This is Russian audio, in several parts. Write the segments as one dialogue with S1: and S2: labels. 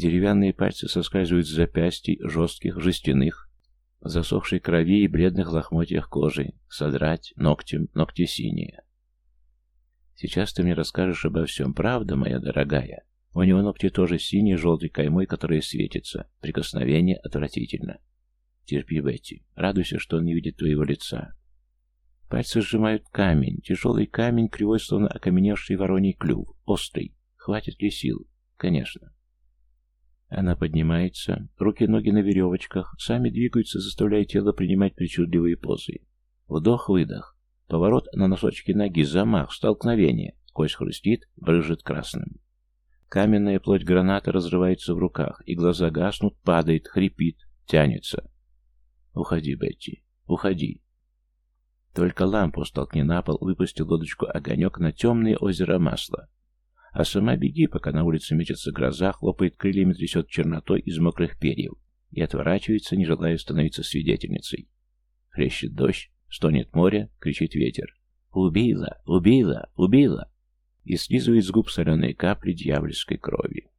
S1: Деревянные пальцы соскальзывают с запястий, жестких, жестяных, засохшей крови и бледных лохмотьях кожи. Содрать ногтем, ногти синие. Сейчас ты мне расскажешь обо всем, правда, моя дорогая? У него ногти тоже синие, желтой каймой, которая светится. Прикосновение отвратительно. Терпи, Бетти. Радуйся, что он не видит твоего лица. Пальцы сжимают камень. Тяжелый камень, кривой, словно окаменевший вороний клюв. Острый. Хватит ли сил? Конечно. Она поднимается, руки-ноги на веревочках, сами двигаются, заставляя тело принимать причудливые позы. Вдох-выдох. Поворот на носочки ноги, замах, столкновение. Кость хрустит, брыжет красным. Каменная плоть граната разрывается в руках, и глаза гаснут, падает, хрипит, тянется. «Уходи, Бетти, уходи!» Только лампу столкни на пол, выпусти лодочку огонек на темное озеро масла. А сама беги, пока на улице мечется гроза, хлопает крыльями, трясет чернотой из мокрых перьев и отворачивается, не желая становиться свидетельницей. Хлещет дождь, стонет море, кричит ветер. «Убила! Убила! Убила!» и слизывает с губ соленые капли дьявольской крови.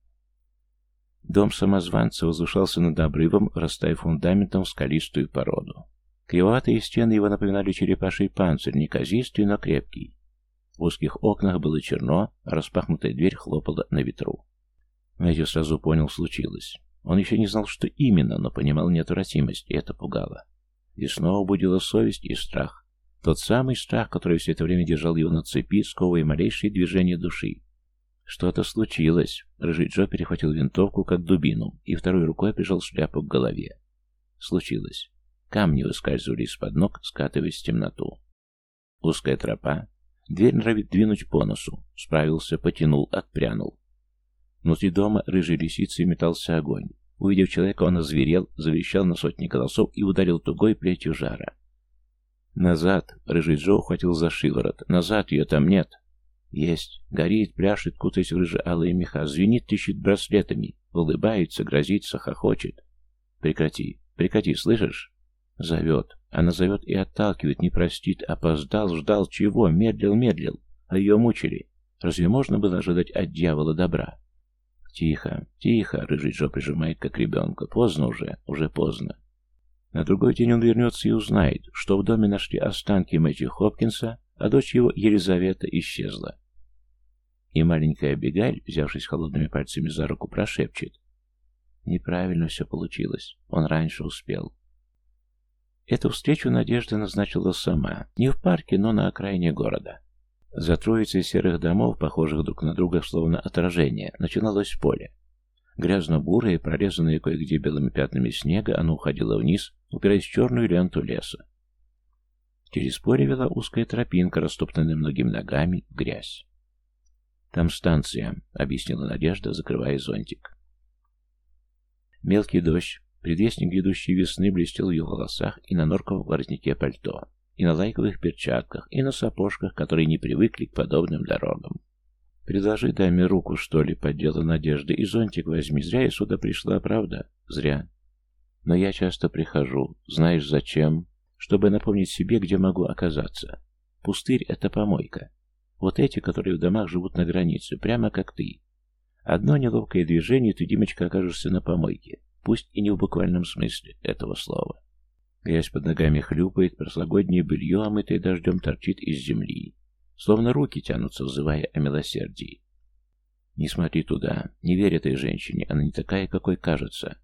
S1: Дом самозванца возвышался над обрывом, растая фундаментом в скалистую породу. Кривоватые стены его напоминали черепаший панцирь, неказистый, но крепкий. В узких окнах было черно, распахнутая дверь хлопала на ветру. Мэтью сразу понял, случилось. Он еще не знал, что именно, но понимал неотвратимость, и это пугало. И снова будила совесть и страх. Тот самый страх, который все это время держал его на цепи, сковывая малейшие движения души. Что-то случилось. Рыжий Джо перехватил винтовку, как дубину, и второй рукой прижал шляпу к голове. Случилось. Камни выскальзывали из-под ног, скатываясь в темноту. Узкая тропа, Дверь норовит двинуть по носу. Справился, потянул, отпрянул. Внутри дома рыжей лисицей метался огонь. Увидев человека, он озверел, завещал на сотни голосов и ударил тугой плетью жара. «Назад!» — рыжий Джо ухватил за шиворот. «Назад! Ее там нет!» «Есть! Горит, пляшет, кутаясь в рыже-алые меха, звенит, тыщет браслетами, улыбается, грозится, хохочет. Прекрати! Прекрати, слышишь?» Зовет. Она зовет и отталкивает, не простит, опоздал, ждал чего, медлил, медлил, а ее мучили. Разве можно было ожидать от дьявола добра? Тихо, тихо, рыжий Джо прижимает как ребенка. Поздно уже, уже поздно. На другой день он вернется и узнает, что в доме нашли останки Мэтью Хопкинса, а дочь его, Елизавета, исчезла. И маленькая Бегаль, взявшись холодными пальцами за руку, прошепчет. Неправильно все получилось. Он раньше успел. Эту встречу Надежда назначила сама, не в парке, но на окраине города. За троицей серых домов, похожих друг на друга словно отражение, начиналось поле. Грязно-бурое, прорезанное кое-где белыми пятнами снега, оно уходило вниз, упираясь в черную ленту леса. Через поле вела узкая тропинка, растоптанная многими ногами, грязь. «Там станция», — объяснила Надежда, закрывая зонтик. Мелкий дождь Предвестник грядущей весны блестел в ее волосах и на норковом воротнике пальто, и на лайковых перчатках, и на сапожках, которые не привыкли к подобным дорогам. «Предложи даме руку, что ли», — поддела Надежда, — «и зонтик возьми. Зря я сюда пришла, правда? Зря. Но я часто прихожу. Знаешь, зачем? Чтобы напомнить себе, где могу оказаться. Пустырь — это помойка. Вот эти, которые в домах живут на границе, прямо как ты. Одно неловкое движение, ты, Димочка, окажешься на помойке пусть и не в буквальном смысле этого слова. Грязь под ногами хлюпает, прошлогоднее белье, омытое дождем, торчит из земли. Словно руки тянутся, взывая о милосердии. Не смотри туда, не верь этой женщине, она не такая, какой кажется.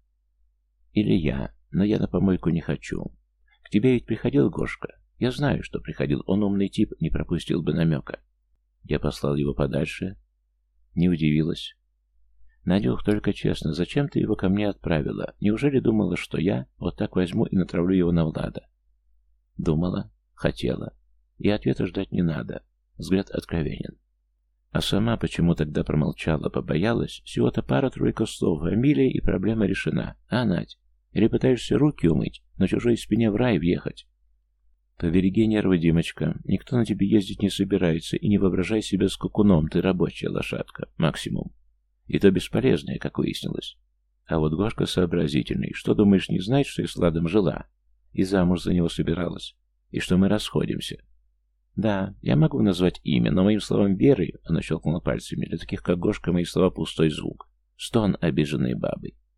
S1: Или я, но я на помойку не хочу. К тебе ведь приходил Гошка. Я знаю, что приходил, он умный тип, не пропустил бы намека. Я послал его подальше. Не удивилась. Надюх, только честно, зачем ты его ко мне отправила? Неужели думала, что я вот так возьму и натравлю его на Влада? Думала, хотела. И ответа ждать не надо. Взгляд откровенен. А сама почему тогда промолчала, побоялась? Всего-то пара-тройка слов, фамилия и проблема решена. А, Надь, или пытаешься руки умыть, на чужой спине в рай въехать? Побереги нервы, Димочка. Никто на тебе ездить не собирается, и не воображай себя скакуном, ты рабочая лошадка. Максимум. И то бесполезное, как выяснилось. А вот Гошка сообразительный. Что, думаешь, не знает, что я с Ладом жила? И замуж за него собиралась. И что мы расходимся. Да, я могу назвать имя, но моим словам веры, она щелкнула пальцами, для таких как Гошка мои слова пустой звук. Стон обиженной бабы.